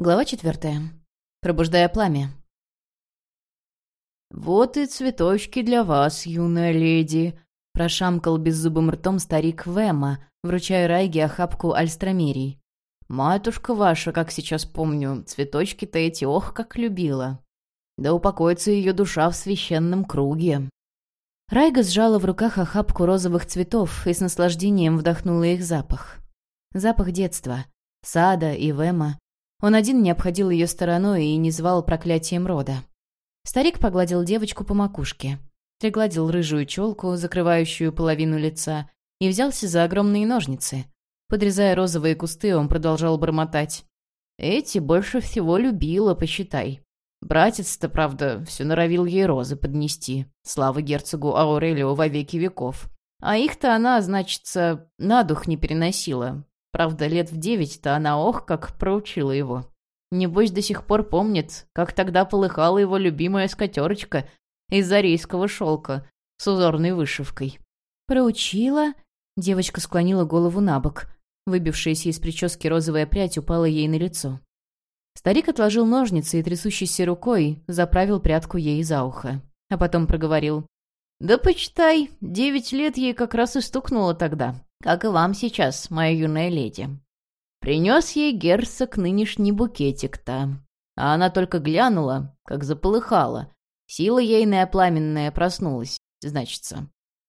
Глава четвертая. Пробуждая пламя. «Вот и цветочки для вас, юная леди», — прошамкал беззубым ртом старик Вэма, вручая Райге охапку альстромерий. «Матушка ваша, как сейчас помню, цветочки-то эти ох, как любила. Да упокоится ее душа в священном круге». Райга сжала в руках охапку розовых цветов и с наслаждением вдохнула их запах. Запах детства, сада и Вэма, он один не обходил ее стороной и не звал проклятием рода. Старик погладил девочку по макушке, пригладил рыжую челку, закрывающую половину лица, и взялся за огромные ножницы. Подрезая розовые кусты, он продолжал бормотать. «Эти больше всего любила, посчитай. Братец-то, правда, все норовил ей розы поднести. Слава герцогу Аурелио во веки веков. А их-то она, значится, на дух не переносила, Правда, лет в девять-то она ох, как проучила его. Небось, до сих пор помнит, как тогда полыхала его любимая скатерочка из арийского шелка с узорной вышивкой. «Проучила?» Девочка склонила голову на бок. Выбившаяся из прически розовая прядь упала ей на лицо. Старик отложил ножницы и трясущейся рукой заправил прядку ей за ухо. А потом проговорил. «Да почитай, девять лет ей как раз и стукнуло тогда как и вам сейчас, моя юная леди. Принес ей герцог нынешний букетик-то. А она только глянула, как заполыхала. Сила ейная пламенная проснулась, значится.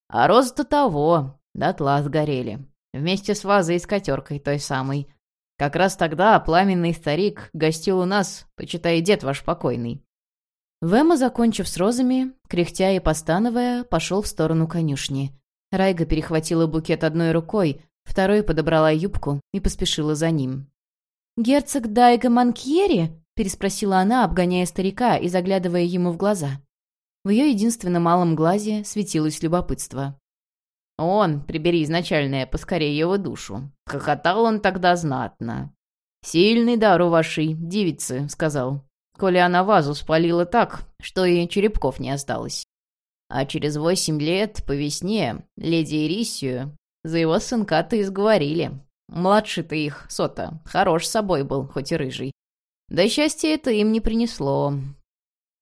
А розы-то того, дотла сгорели. Вместе с вазой и скатеркой той самой. Как раз тогда пламенный старик гостил у нас, почитай, дед ваш покойный. Вэма, закончив с розами, кряхтя и постановая, пошел в сторону конюшни. Райга перехватила букет одной рукой, второй подобрала юбку и поспешила за ним. «Герцог Дайга Манкьери?» — переспросила она, обгоняя старика и заглядывая ему в глаза. В ее единственном малом глазе светилось любопытство. «Он, прибери изначальное, поскорее его душу. Хохотал он тогда знатно. «Сильный дар у вашей девицы», — сказал. «Коли она вазу спалила так, что и черепков не осталось. А через восемь лет, по весне, леди Ирисию за его сынка-то изговорили. Младший-то их, Сота, хорош собой был, хоть и рыжий. Да счастья это им не принесло.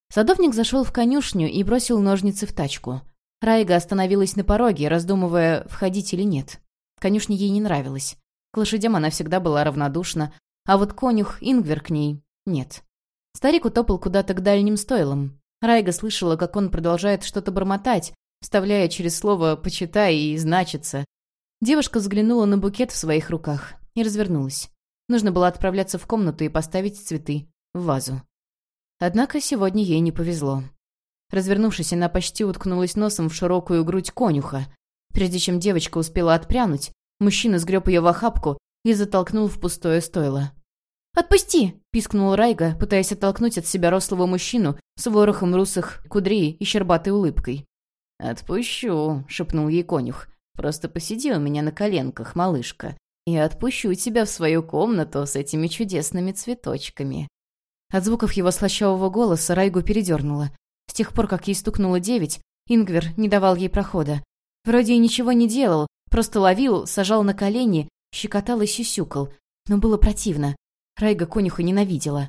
Садовник зашел в конюшню и бросил ножницы в тачку. Райга остановилась на пороге, раздумывая, входить или нет. Конюшня ей не нравилась. К лошадям она всегда была равнодушна, а вот конюх Ингвер к ней — нет. Старик утопал куда-то к дальним стойлам. Райга слышала, как он продолжает что-то бормотать, вставляя через слово «почитай» и «значится». Девушка взглянула на букет в своих руках и развернулась. Нужно было отправляться в комнату и поставить цветы в вазу. Однако сегодня ей не повезло. Развернувшись, она почти уткнулась носом в широкую грудь конюха. Прежде чем девочка успела отпрянуть, мужчина сгреб ее в охапку и затолкнул в пустое стойло. «Отпусти!» — пискнул Райга, пытаясь оттолкнуть от себя рослого мужчину с ворохом русых кудрей и щербатой улыбкой. «Отпущу», — шепнул ей конюх. «Просто посиди у меня на коленках, малышка, и отпущу тебя в свою комнату с этими чудесными цветочками». От звуков его слащавого голоса Райгу передернула. С тех пор, как ей стукнуло девять, Ингвер не давал ей прохода. Вроде и ничего не делал, просто ловил, сажал на колени, щекотал и сюсюкал. Но было противно. Райга конюха ненавидела.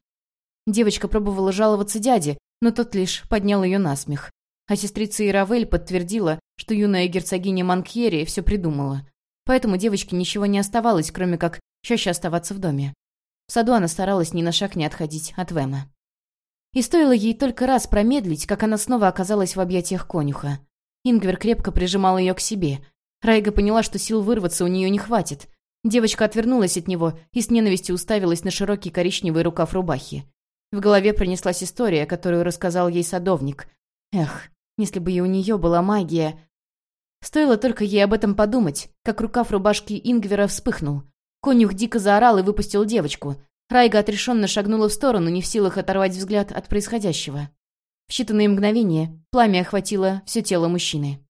Девочка пробовала жаловаться дяде, но тот лишь поднял ее на смех. А сестрица Иравель подтвердила, что юная герцогиня Манкьери все придумала. Поэтому девочке ничего не оставалось, кроме как чаще оставаться в доме. В саду она старалась ни на шаг не отходить от Вэма. И стоило ей только раз промедлить, как она снова оказалась в объятиях конюха. Ингвер крепко прижимал ее к себе. Райга поняла, что сил вырваться у нее не хватит. Девочка отвернулась от него и с ненавистью уставилась на широкий коричневый рукав рубахи. В голове пронеслась история, которую рассказал ей садовник. Эх, если бы и у нее была магия... Стоило только ей об этом подумать, как рукав рубашки Ингвера вспыхнул. Конюх дико заорал и выпустил девочку. Райга отрешенно шагнула в сторону, не в силах оторвать взгляд от происходящего. В считанные мгновения пламя охватило все тело мужчины.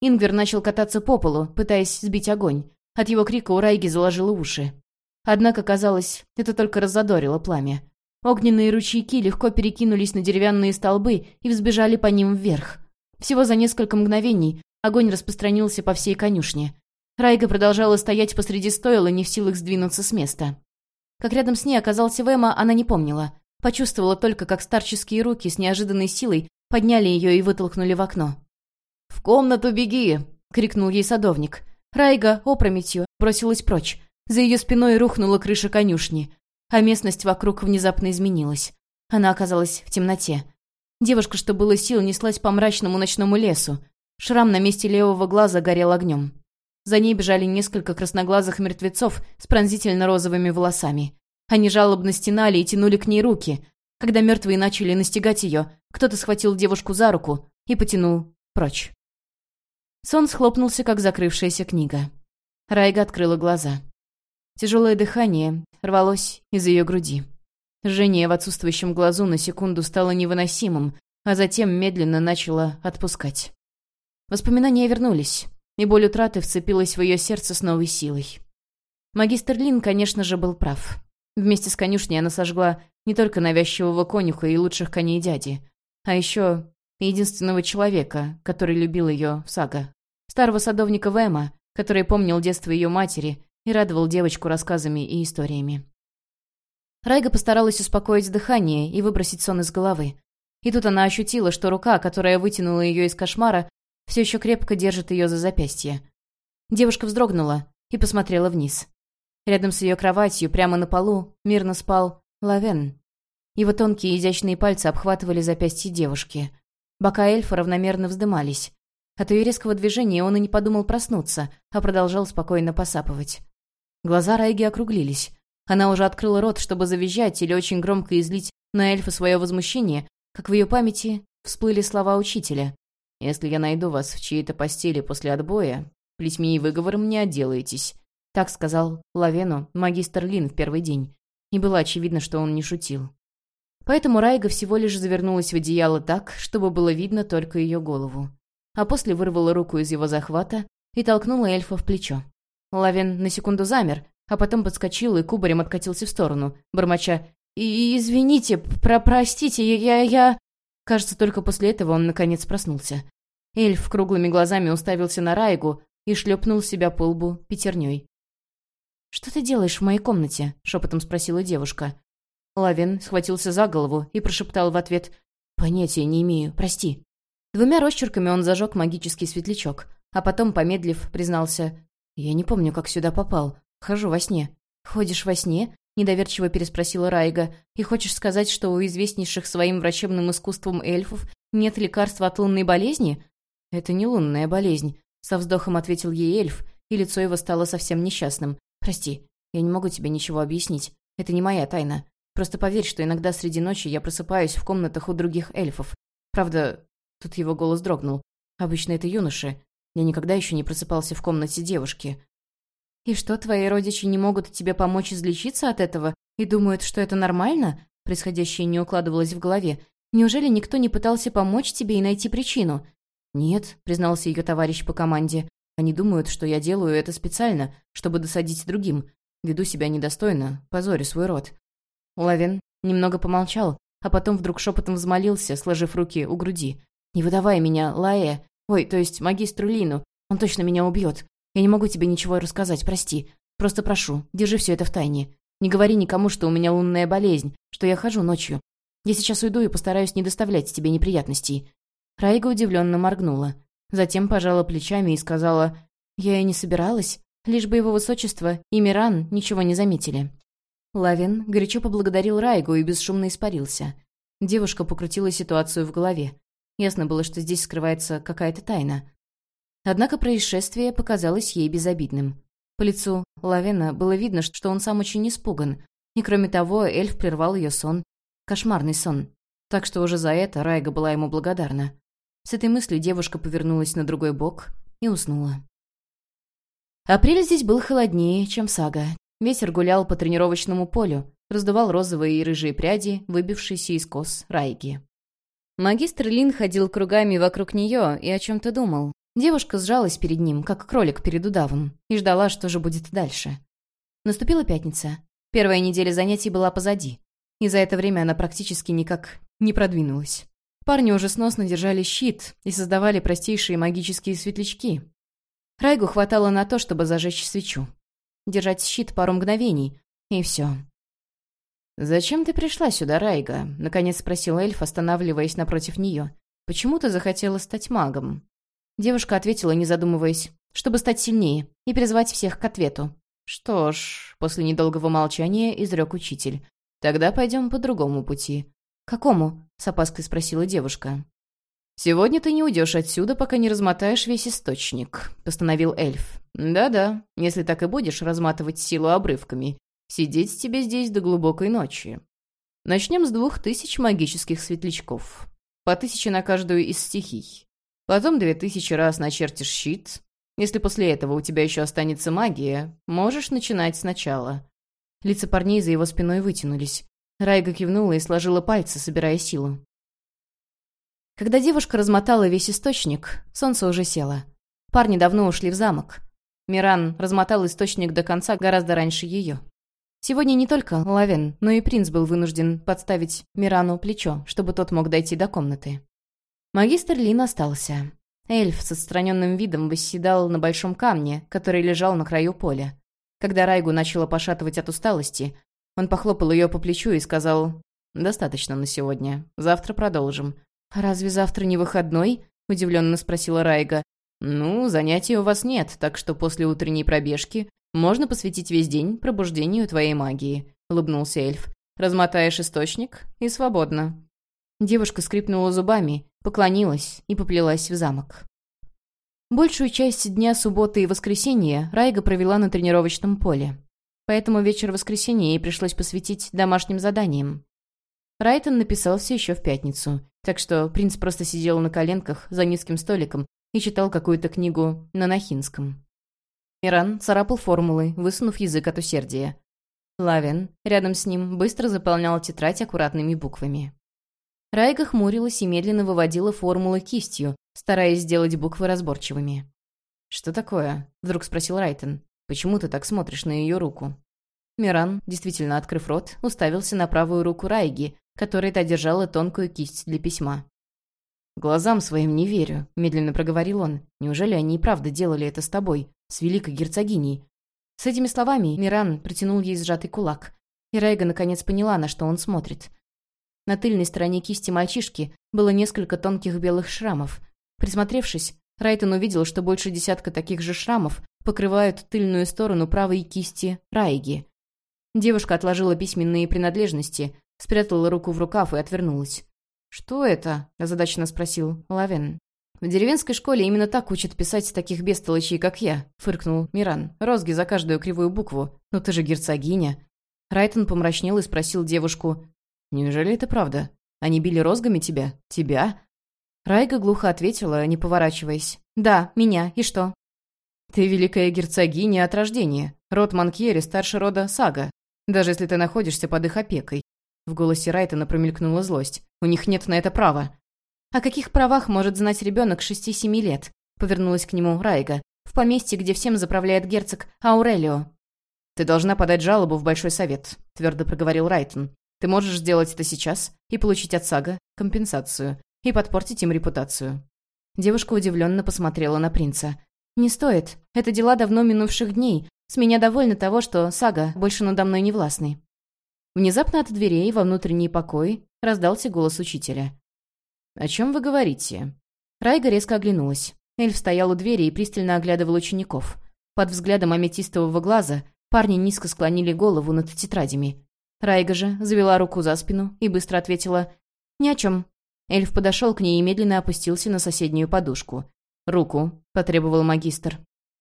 Ингвер начал кататься по полу, пытаясь сбить огонь. От его крика у Райги заложило уши. Однако, казалось, это только раззадорило пламя. Огненные ручейки легко перекинулись на деревянные столбы и взбежали по ним вверх. Всего за несколько мгновений огонь распространился по всей конюшне. Райга продолжала стоять посреди стойла, не в силах сдвинуться с места. Как рядом с ней оказался Вэма, она не помнила. Почувствовала только, как старческие руки с неожиданной силой подняли ее и вытолкнули в окно. «В комнату беги!» — крикнул ей садовник. Райга опрометью бросилась прочь. За ее спиной рухнула крыша конюшни, а местность вокруг внезапно изменилась. Она оказалась в темноте. Девушка, что было сил, неслась по мрачному ночному лесу. Шрам на месте левого глаза горел огнем. За ней бежали несколько красноглазых мертвецов с пронзительно-розовыми волосами. Они жалобно стенали и тянули к ней руки. Когда мертвые начали настигать ее, кто-то схватил девушку за руку и потянул прочь. Сон схлопнулся, как закрывшаяся книга. Райга открыла глаза. Тяжелое дыхание рвалось из ее груди. Жжение в отсутствующем глазу на секунду стало невыносимым, а затем медленно начало отпускать. Воспоминания вернулись, и боль утраты вцепилась в ее сердце с новой силой. Магистр Лин, конечно же, был прав. Вместе с конюшней она сожгла не только навязчивого конюха и лучших коней дяди, а еще единственного человека, который любил ее сага. Старого садовника Вэма, который помнил детство ее матери и радовал девочку рассказами и историями. Райга постаралась успокоить дыхание и выбросить сон из головы. И тут она ощутила, что рука, которая вытянула ее из кошмара, все еще крепко держит ее за запястье. Девушка вздрогнула и посмотрела вниз. Рядом с ее кроватью, прямо на полу, мирно спал Лавен. Его тонкие изящные пальцы обхватывали запястье девушки. Бока эльфа равномерно вздымались. От ее резкого движения он и не подумал проснуться, а продолжал спокойно посапывать. Глаза Райги округлились. Она уже открыла рот, чтобы завизжать или очень громко излить на эльфа свое возмущение, как в ее памяти всплыли слова учителя. «Если я найду вас в чьей-то постели после отбоя, плетьми и выговором не отделаетесь», так сказал Лавену магистр Лин в первый день. И было очевидно, что он не шутил. Поэтому Райга всего лишь завернулась в одеяло так, чтобы было видно только ее голову. А после вырвала руку из его захвата и толкнула эльфа в плечо. Лавен на секунду замер, а потом подскочил и кубарем откатился в сторону, бормоча «И извините, про простите, я... я...» Кажется, только после этого он наконец проснулся. Эльф круглыми глазами уставился на Райгу и шлепнул себя по лбу пятерней. «Что ты делаешь в моей комнате?» — шепотом спросила девушка. Лавин схватился за голову и прошептал в ответ «Понятия не имею, прости». Двумя росчерками он зажег магический светлячок, а потом, помедлив, признался «Я не помню, как сюда попал. Хожу во сне». «Ходишь во сне?» — недоверчиво переспросила Райга. «И хочешь сказать, что у известнейших своим врачебным искусством эльфов нет лекарства от лунной болезни?» «Это не лунная болезнь», — со вздохом ответил ей эльф, и лицо его стало совсем несчастным. «Прости, я не могу тебе ничего объяснить. Это не моя тайна. Просто поверь, что иногда среди ночи я просыпаюсь в комнатах у других эльфов. Правда, тут его голос дрогнул. Обычно это юноши. Я никогда еще не просыпался в комнате девушки. «И что, твои родичи не могут тебе помочь излечиться от этого и думают, что это нормально?» Происходящее не укладывалось в голове. «Неужели никто не пытался помочь тебе и найти причину?» «Нет», — признался ее товарищ по команде. «Они думают, что я делаю это специально, чтобы досадить другим. Веду себя недостойно, позорю свой род. Лавин немного помолчал, а потом вдруг шепотом взмолился, сложив руки у груди. «Не выдавай меня, Лаэ. Ой, то есть магистру Лину. Он точно меня убьет. Я не могу тебе ничего рассказать, прости. Просто прошу, держи все это в тайне. Не говори никому, что у меня лунная болезнь, что я хожу ночью. Я сейчас уйду и постараюсь не доставлять тебе неприятностей». Райга удивленно моргнула. Затем пожала плечами и сказала, «Я и не собиралась, лишь бы его высочество и Миран ничего не заметили». Лавин горячо поблагодарил Райгу и бесшумно испарился. Девушка покрутила ситуацию в голове. Ясно было, что здесь скрывается какая-то тайна. Однако происшествие показалось ей безобидным. По лицу Лавина было видно, что он сам очень испуган. И кроме того, эльф прервал ее сон. Кошмарный сон. Так что уже за это Райга была ему благодарна. С этой мыслью девушка повернулась на другой бок и уснула. Апрель здесь был холоднее, чем сага, Ветер гулял по тренировочному полю, раздувал розовые и рыжие пряди, выбившиеся из кос Райги. Магистр Лин ходил кругами вокруг нее и о чем-то думал. Девушка сжалась перед ним, как кролик перед удавом, и ждала, что же будет дальше. Наступила пятница. Первая неделя занятий была позади. И за это время она практически никак не продвинулась. Парни уже сносно держали щит и создавали простейшие магические светлячки. Райгу хватало на то, чтобы зажечь свечу держать щит пару мгновений, и все. «Зачем ты пришла сюда, Райга?» — наконец спросил эльф, останавливаясь напротив нее. «Почему ты захотела стать магом?» Девушка ответила, не задумываясь, чтобы стать сильнее и призвать всех к ответу. «Что ж», — после недолгого молчания изрек учитель, — «тогда пойдем по другому пути». «Какому?» — с опаской спросила девушка. «Сегодня ты не уйдешь отсюда, пока не размотаешь весь источник», — постановил эльф. «Да-да, если так и будешь разматывать силу обрывками, Сидеть тебе здесь до глубокой ночи. Начнем с двух тысяч магических светлячков. По тысяче на каждую из стихий. Потом две тысячи раз начертишь щит. Если после этого у тебя еще останется магия, можешь начинать сначала». Лица парней за его спиной вытянулись. Райга кивнула и сложила пальцы, собирая силу. Когда девушка размотала весь источник, солнце уже село. Парни давно ушли в замок. Миран размотал источник до конца гораздо раньше ее. Сегодня не только Лавен, но и принц был вынужден подставить Мирану плечо, чтобы тот мог дойти до комнаты. Магистр Лин остался. Эльф с отстраненным видом восседал на большом камне, который лежал на краю поля. Когда Райгу начала пошатывать от усталости, он похлопал ее по плечу и сказал «Достаточно на сегодня. Завтра продолжим». «А разве завтра не выходной?» — удивленно спросила Райга. «Ну, занятий у вас нет, так что после утренней пробежки можно посвятить весь день пробуждению твоей магии», — улыбнулся эльф. «Размотаешь источник и свободно». Девушка скрипнула зубами, поклонилась и поплелась в замок. Большую часть дня субботы и воскресенья Райга провела на тренировочном поле. Поэтому вечер воскресенья ей пришлось посвятить домашним заданиям. Райтон написался еще в пятницу, так что принц просто сидел на коленках за низким столиком и читал какую-то книгу на нахинском. Миран царапал формулы, высунув язык от усердия. Лавен, рядом с ним, быстро заполнял тетрадь аккуратными буквами. Райка хмурилась и медленно выводила формулы кистью, стараясь сделать буквы разборчивыми. «Что такое?» — вдруг спросил Райтон. «Почему ты так смотришь на ее руку?» Миран, действительно открыв рот, уставился на правую руку Райги, которой та держала тонкую кисть для письма. «Глазам своим не верю», — медленно проговорил он. «Неужели они и правда делали это с тобой? с великой герцогиней. С этими словами Миран протянул ей сжатый кулак. И Райга наконец поняла, на что он смотрит. На тыльной стороне кисти мальчишки было несколько тонких белых шрамов. Присмотревшись, Райтон увидел, что больше десятка таких же шрамов покрывают тыльную сторону правой кисти Райги. Девушка отложила письменные принадлежности, спрятала руку в рукав и отвернулась. «Что это?» – озадаченно спросил Лавен. «В деревенской школе именно так учат писать таких бестолочей, как я», — фыркнул Миран. «Розги за каждую кривую букву. Но ты же герцогиня». Райтон помрачнел и спросил девушку. «Неужели это правда? Они били розгами тебя? Тебя?» Райга глухо ответила, не поворачиваясь. «Да, меня. И что?» «Ты великая герцогиня от рождения. Род Манкьери старше рода Сага. Даже если ты находишься под их опекой». В голосе Райтона промелькнула злость. «У них нет на это права. «О каких правах может знать ребенок шести-семи лет?» — повернулась к нему Райга. «В поместье, где всем заправляет герцог Аурелио». «Ты должна подать жалобу в Большой Совет», — твердо проговорил Райтон. «Ты можешь сделать это сейчас и получить от Сага компенсацию, и подпортить им репутацию». Девушка удивленно посмотрела на принца. «Не стоит. Это дела давно минувших дней. С меня довольно того, что Сага больше надо мной не властный». Внезапно от дверей во внутренний покой раздался голос учителя. «О чем вы говорите?» Райга резко оглянулась. Эльф стоял у двери и пристально оглядывал учеников. Под взглядом аметистового глаза парни низко склонили голову над тетрадями. Райга же завела руку за спину и быстро ответила «Ни о чем». Эльф подошел к ней и медленно опустился на соседнюю подушку. «Руку», — потребовал магистр.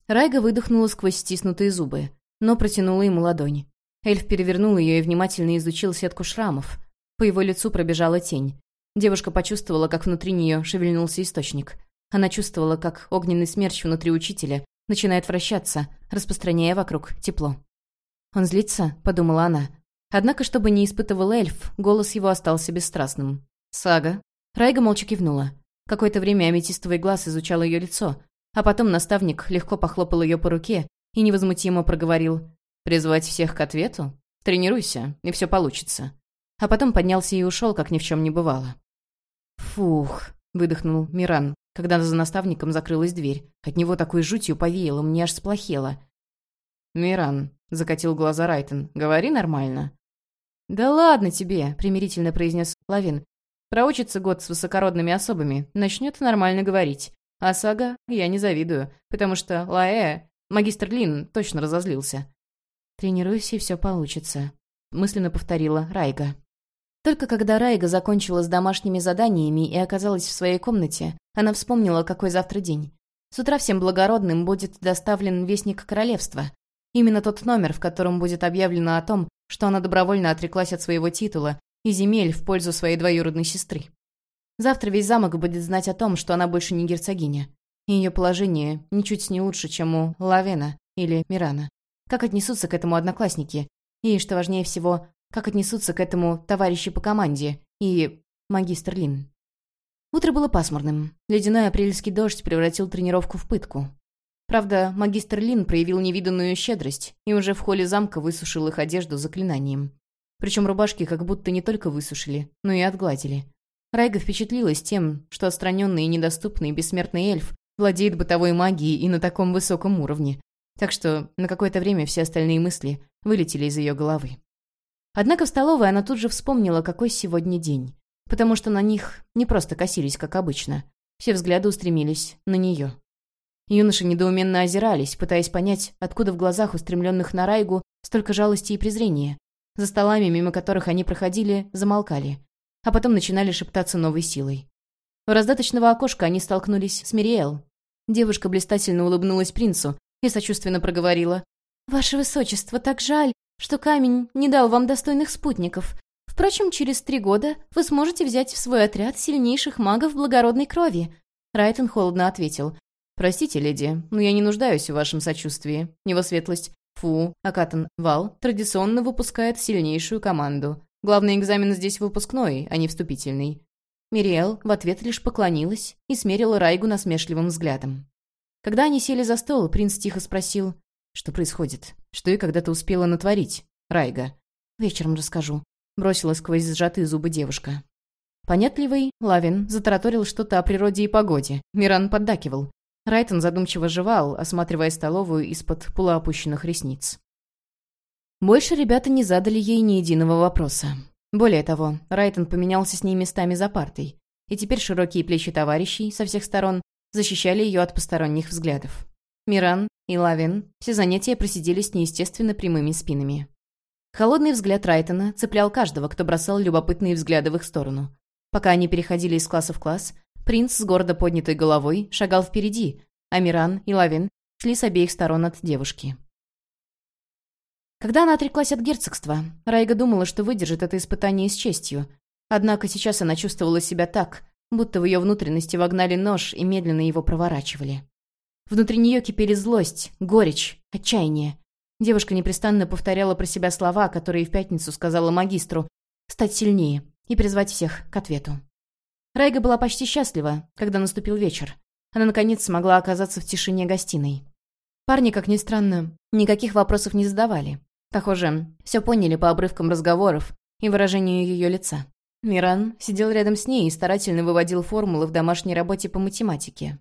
Райга выдохнула сквозь стиснутые зубы, но протянула ему ладонь. Эльф перевернул ее и внимательно изучил сетку шрамов. По его лицу пробежала тень. Девушка почувствовала, как внутри нее шевельнулся источник. Она чувствовала, как огненный смерч внутри учителя начинает вращаться, распространяя вокруг тепло. «Он злится?» — подумала она. Однако, чтобы не испытывал эльф, голос его остался бесстрастным. «Сага». Райга молча кивнула. Какое-то время аметистовый глаз изучал ее лицо, а потом наставник легко похлопал ее по руке и невозмутимо проговорил «Призвать всех к ответу? Тренируйся, и все получится». А потом поднялся и ушел, как ни в чем не бывало. «Фух», — выдохнул Миран, когда за наставником закрылась дверь. От него такой жутью повеяло, мне аж сплохело. «Миран», — закатил глаза Райтон, — «говори нормально». «Да ладно тебе», — примирительно произнес Лавин. «Проучится год с высокородными особами, начнет нормально говорить. А Сага я не завидую, потому что Лаэ, магистр Лин, точно разозлился». «Тренируйся, и все получится», — мысленно повторила Райга. Только когда Райга закончила с домашними заданиями и оказалась в своей комнате, она вспомнила, какой завтра день. С утра всем благородным будет доставлен Вестник Королевства. Именно тот номер, в котором будет объявлено о том, что она добровольно отреклась от своего титула и земель в пользу своей двоюродной сестры. Завтра весь замок будет знать о том, что она больше не герцогиня. Ее положение ничуть не лучше, чем у Лавена или Мирана. Как отнесутся к этому одноклассники? И, что важнее всего, как отнесутся к этому товарищи по команде и магистр Лин. Утро было пасмурным. Ледяной апрельский дождь превратил тренировку в пытку. Правда, магистр Лин проявил невиданную щедрость и уже в холле замка высушил их одежду заклинанием. Причем рубашки как будто не только высушили, но и отгладили. Райга впечатлилась тем, что отстраненный и недоступный бессмертный эльф владеет бытовой магией и на таком высоком уровне. Так что на какое-то время все остальные мысли вылетели из ее головы. Однако в столовой она тут же вспомнила, какой сегодня день. Потому что на них не просто косились, как обычно. Все взгляды устремились на нее. Юноши недоуменно озирались, пытаясь понять, откуда в глазах, устремленных на Райгу, столько жалости и презрения. За столами, мимо которых они проходили, замолкали. А потом начинали шептаться новой силой. У раздаточного окошка они столкнулись с Мириэл. Девушка блистательно улыбнулась принцу и сочувственно проговорила. «Ваше высочество, так жаль, что камень не дал вам достойных спутников. Впрочем, через три года вы сможете взять в свой отряд сильнейших магов благородной крови». Райтон холодно ответил. «Простите, леди, но я не нуждаюсь в вашем сочувствии. Его светлость Фу, Акатан Вал традиционно выпускает сильнейшую команду. Главный экзамен здесь выпускной, а не вступительный». Мириэл в ответ лишь поклонилась и смерила Райгу насмешливым взглядом. Когда они сели за стол, принц тихо спросил, что происходит? Что и когда-то успела натворить? Райга. Вечером расскажу. Бросила сквозь сжатые зубы девушка. Понятливый, Лавин затараторил что-то о природе и погоде. Миран поддакивал. Райтон задумчиво жевал, осматривая столовую из-под полуопущенных ресниц. Больше ребята не задали ей ни единого вопроса. Более того, Райтон поменялся с ней местами за партой, и теперь широкие плечи товарищей со всех сторон защищали ее от посторонних взглядов. Миран и Лавин все занятия просидели с неестественно прямыми спинами. Холодный взгляд Райтона цеплял каждого, кто бросал любопытные взгляды в их сторону. Пока они переходили из класса в класс, принц с гордо поднятой головой шагал впереди, а Миран и Лавин шли с обеих сторон от девушки. Когда она отреклась от герцогства, Райга думала, что выдержит это испытание с честью. Однако сейчас она чувствовала себя так, будто в ее внутренности вогнали нож и медленно его проворачивали. Внутри нее кипели злость, горечь, отчаяние. Девушка непрестанно повторяла про себя слова, которые в пятницу сказала магистру «стать сильнее» и призвать всех к ответу. Райга была почти счастлива, когда наступил вечер. Она, наконец, смогла оказаться в тишине гостиной. Парни, как ни странно, никаких вопросов не задавали. Похоже, все поняли по обрывкам разговоров и выражению ее лица. Миран сидел рядом с ней и старательно выводил формулы в домашней работе по математике.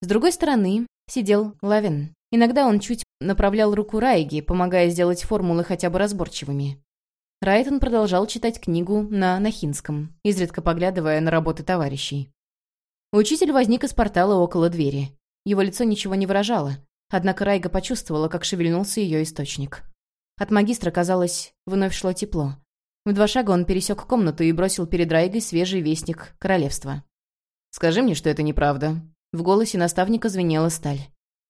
С другой стороны, сидел Лавин. Иногда он чуть направлял руку Райги, помогая сделать формулы хотя бы разборчивыми. Райтон продолжал читать книгу на нахинском, изредка поглядывая на работы товарищей. Учитель возник из портала около двери. Его лицо ничего не выражало, однако Райга почувствовала, как шевельнулся ее источник. От магистра, казалось, вновь шло тепло. В два шага он пересек комнату и бросил перед Райгой свежий вестник королевства. «Скажи мне, что это неправда», в голосе наставника звенела сталь.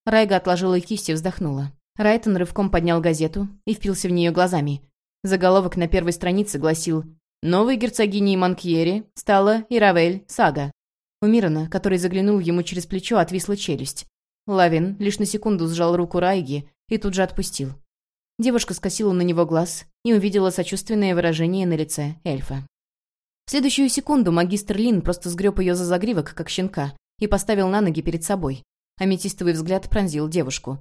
Райга отложила кисть и вздохнула. Райтон рывком поднял газету и впился в нее глазами. Заголовок на первой странице гласил «Новой герцогиней Манкьери стала Иравель Сага». У Мирона, который заглянул ему через плечо, отвисла челюсть. Лавин лишь на секунду сжал руку Райги и тут же отпустил. Девушка скосила на него глаз и увидела сочувственное выражение на лице эльфа. В следующую секунду магистр Лин просто сгреб ее за загривок, как щенка, и поставил на ноги перед собой. Аметистовый взгляд пронзил девушку.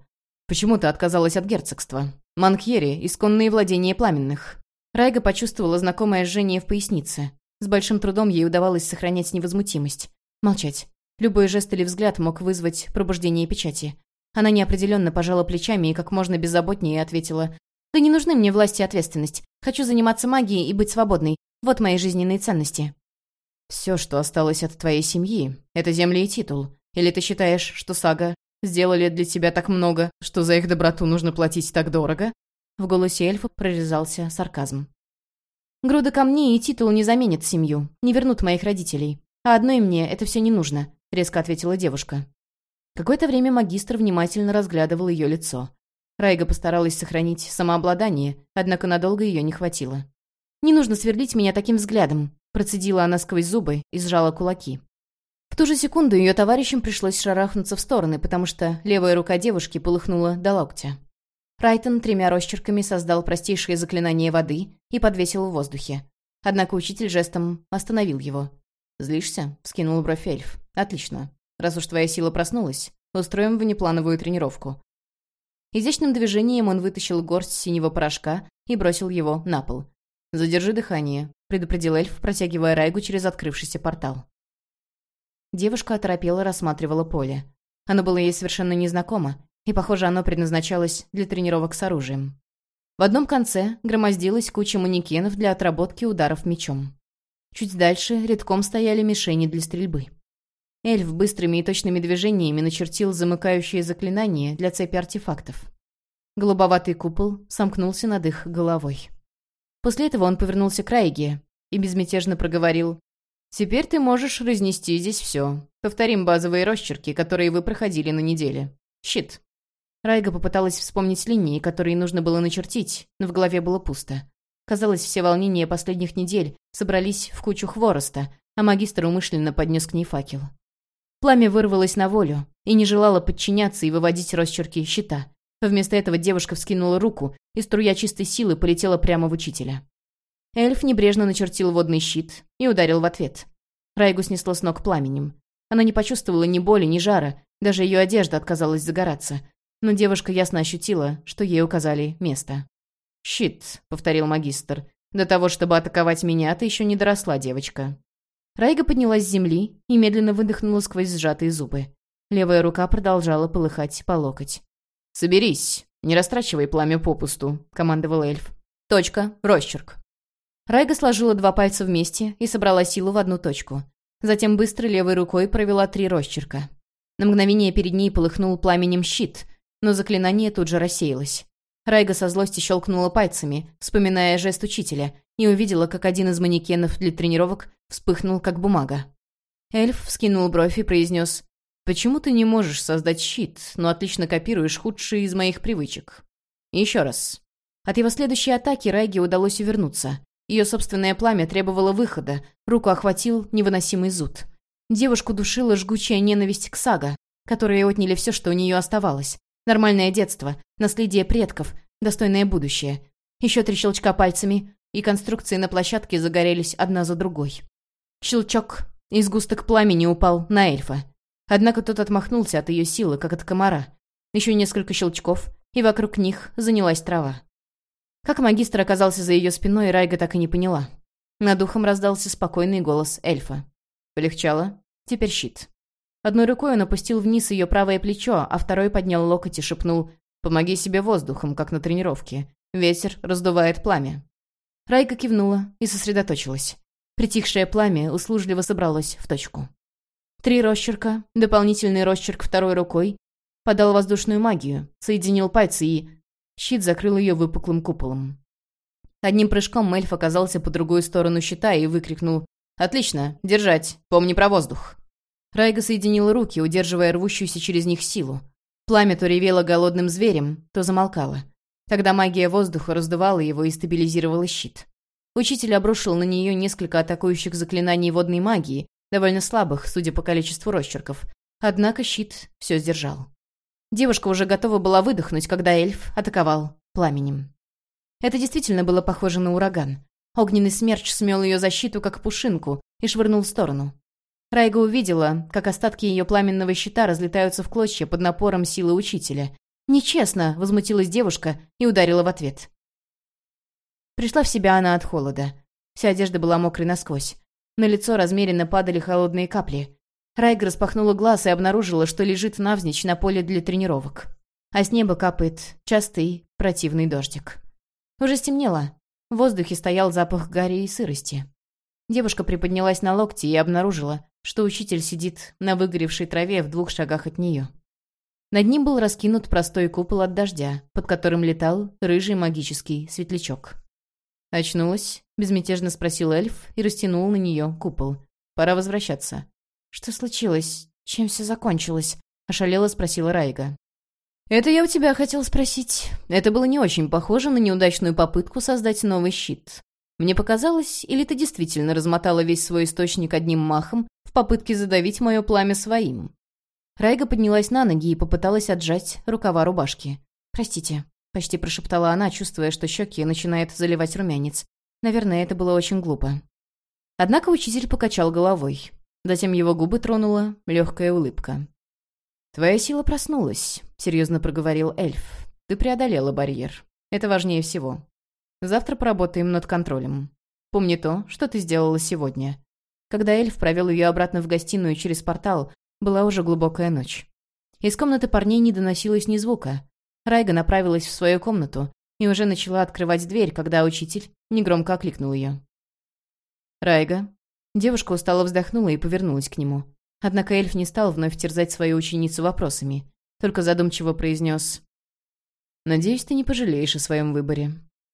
«Почему ты отказалась от герцогства? Манкьери — исконные владения пламенных». Райга почувствовала знакомое жжение в пояснице. С большим трудом ей удавалось сохранять невозмутимость. Молчать. Любой жест или взгляд мог вызвать пробуждение печати. Она неопределенно пожала плечами и как можно беззаботнее ответила Да не нужны мне власть и ответственность. Хочу заниматься магией и быть свободной. Вот мои жизненные ценности». «Все, что осталось от твоей семьи, это земли и титул. Или ты считаешь, что сага сделали для тебя так много, что за их доброту нужно платить так дорого?» В голосе эльфа прорезался сарказм. «Груда камней и титул не заменят семью, не вернут моих родителей. А одной мне это все не нужно», — резко ответила девушка. Какое-то время магистр внимательно разглядывал ее лицо. Райга постаралась сохранить самообладание, однако надолго ее не хватило. «Не нужно сверлить меня таким взглядом», — процедила она сквозь зубы и сжала кулаки. В ту же секунду ее товарищам пришлось шарахнуться в стороны, потому что левая рука девушки полыхнула до локтя. Райтон тремя росчерками создал простейшее заклинание воды и подвесил в воздухе. Однако учитель жестом остановил его. «Злишься?» — вскинул бровь эльф. «Отлично. Раз уж твоя сила проснулась, устроим внеплановую тренировку». Изящным движением он вытащил горсть синего порошка и бросил его на пол. «Задержи дыхание», — предупредил эльф, протягивая Райгу через открывшийся портал. Девушка оторопела рассматривала поле. Оно было ей совершенно незнакомо, и, похоже, оно предназначалось для тренировок с оружием. В одном конце громоздилась куча манекенов для отработки ударов мечом. Чуть дальше редком стояли мишени для стрельбы. Эльф быстрыми и точными движениями начертил замыкающее заклинание для цепи артефактов. Голубоватый купол сомкнулся над их головой. После этого он повернулся к Райге и безмятежно проговорил «Теперь ты можешь разнести здесь все. Повторим базовые росчерки, которые вы проходили на неделе. Щит». Райга попыталась вспомнить линии, которые нужно было начертить, но в голове было пусто. Казалось, все волнения последних недель собрались в кучу хвороста, а магистр умышленно поднес к ней факел. Пламя вырвалось на волю и не желало подчиняться и выводить росчерки щита. Вместо этого девушка вскинула руку, и струя чистой силы полетела прямо в учителя. Эльф небрежно начертил водный щит и ударил в ответ. Райгу снесло с ног пламенем. Она не почувствовала ни боли, ни жара, даже ее одежда отказалась загораться — но девушка ясно ощутила, что ей указали место. «Щит», — повторил магистр. «До того, чтобы атаковать меня, ты еще не доросла, девочка». Райга поднялась с земли и медленно выдохнула сквозь сжатые зубы. Левая рука продолжала полыхать по локоть. «Соберись, не растрачивай пламя попусту», — командовал эльф. «Точка, росчерк». Райга сложила два пальца вместе и собрала силу в одну точку. Затем быстро левой рукой провела три росчерка. На мгновение перед ней полыхнул пламенем щит, но заклинание тут же рассеялось. Райга со злости щелкнула пальцами, вспоминая жест учителя, и увидела, как один из манекенов для тренировок вспыхнул, как бумага. Эльф вскинул бровь и произнес «Почему ты не можешь создать щит, но отлично копируешь худшие из моих привычек?» еще раз. От его следующей атаки Райге удалось увернуться. Ее собственное пламя требовало выхода, руку охватил невыносимый зуд. Девушку душила жгучая ненависть к Сага, которые отняли все, что у нее оставалось. Нормальное детство, наследие предков, достойное будущее. Еще три щелчка пальцами, и конструкции на площадке загорелись одна за другой. Щелчок, и сгусток пламени упал на эльфа. Однако тот отмахнулся от ее силы, как от комара. Еще несколько щелчков, и вокруг них занялась трава. Как магистр оказался за ее спиной, Райга так и не поняла. Над ухом раздался спокойный голос эльфа. Полегчало? Теперь щит. Одной рукой он опустил вниз ее правое плечо, а второй поднял локоть и шепнул «Помоги себе воздухом, как на тренировке. Ветер раздувает пламя». Райка кивнула и сосредоточилась. Притихшее пламя услужливо собралось в точку. Три росчерка, дополнительный росчерк второй рукой, подал воздушную магию, соединил пальцы и... Щит закрыл ее выпуклым куполом. Одним прыжком эльф оказался по другую сторону щита и выкрикнул «Отлично, держать, помни про воздух». Райга соединила руки, удерживая рвущуюся через них силу. Пламя то ревело голодным зверем, то замолкало. Тогда магия воздуха раздувала его и стабилизировала щит. Учитель обрушил на нее несколько атакующих заклинаний водной магии, довольно слабых, судя по количеству росчерков. Однако щит все сдержал. Девушка уже готова была выдохнуть, когда эльф атаковал пламенем. Это действительно было похоже на ураган. Огненный смерч смел ее защиту, как пушинку, и швырнул в сторону. Райга увидела, как остатки ее пламенного щита разлетаются в клочья под напором силы учителя. «Нечестно!» — возмутилась девушка и ударила в ответ. Пришла в себя она от холода. Вся одежда была мокрой насквозь. На лицо размеренно падали холодные капли. Райга распахнула глаз и обнаружила, что лежит навзничь на поле для тренировок. А с неба капает частый противный дождик. Уже стемнело. В воздухе стоял запах гари и сырости. Девушка приподнялась на локти и обнаружила, что учитель сидит на выгоревшей траве в двух шагах от нее. Над ним был раскинут простой купол от дождя, под которым летал рыжий магический светлячок. «Очнулась?» — безмятежно спросил эльф и растянул на нее купол. «Пора возвращаться». «Что случилось? Чем все закончилось?» — ошалела спросила Райга. «Это я у тебя хотел спросить. Это было не очень похоже на неудачную попытку создать новый щит. Мне показалось, или ты действительно размотала весь свой источник одним махом в попытке задавить мое пламя своим?» Райга поднялась на ноги и попыталась отжать рукава рубашки. «Простите», — почти прошептала она, чувствуя, что щеки начинает заливать румянец. Наверное, это было очень глупо. Однако учитель покачал головой. Затем его губы тронула легкая улыбка. «Твоя сила проснулась», — серьезно проговорил эльф. «Ты преодолела барьер. Это важнее всего. Завтра поработаем над контролем. Помни то, что ты сделала сегодня». Когда эльф провел ее обратно в гостиную через портал, была уже глубокая ночь. Из комнаты парней не доносилось ни звука. Райга направилась в свою комнату и уже начала открывать дверь, когда учитель негромко окликнул ее. «Райга». Девушка устало вздохнула и повернулась к нему. Однако эльф не стал вновь терзать свою ученицу вопросами, только задумчиво произнес «Надеюсь, ты не пожалеешь о своем выборе».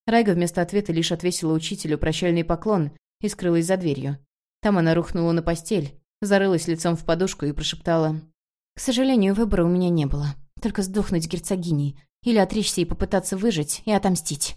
Райга вместо ответа лишь отвесила учителю прощальный поклон и скрылась за дверью. Там она рухнула на постель, зарылась лицом в подушку и прошептала «К сожалению, выбора у меня не было. Только сдохнуть герцогиней или отречься и попытаться выжить и отомстить».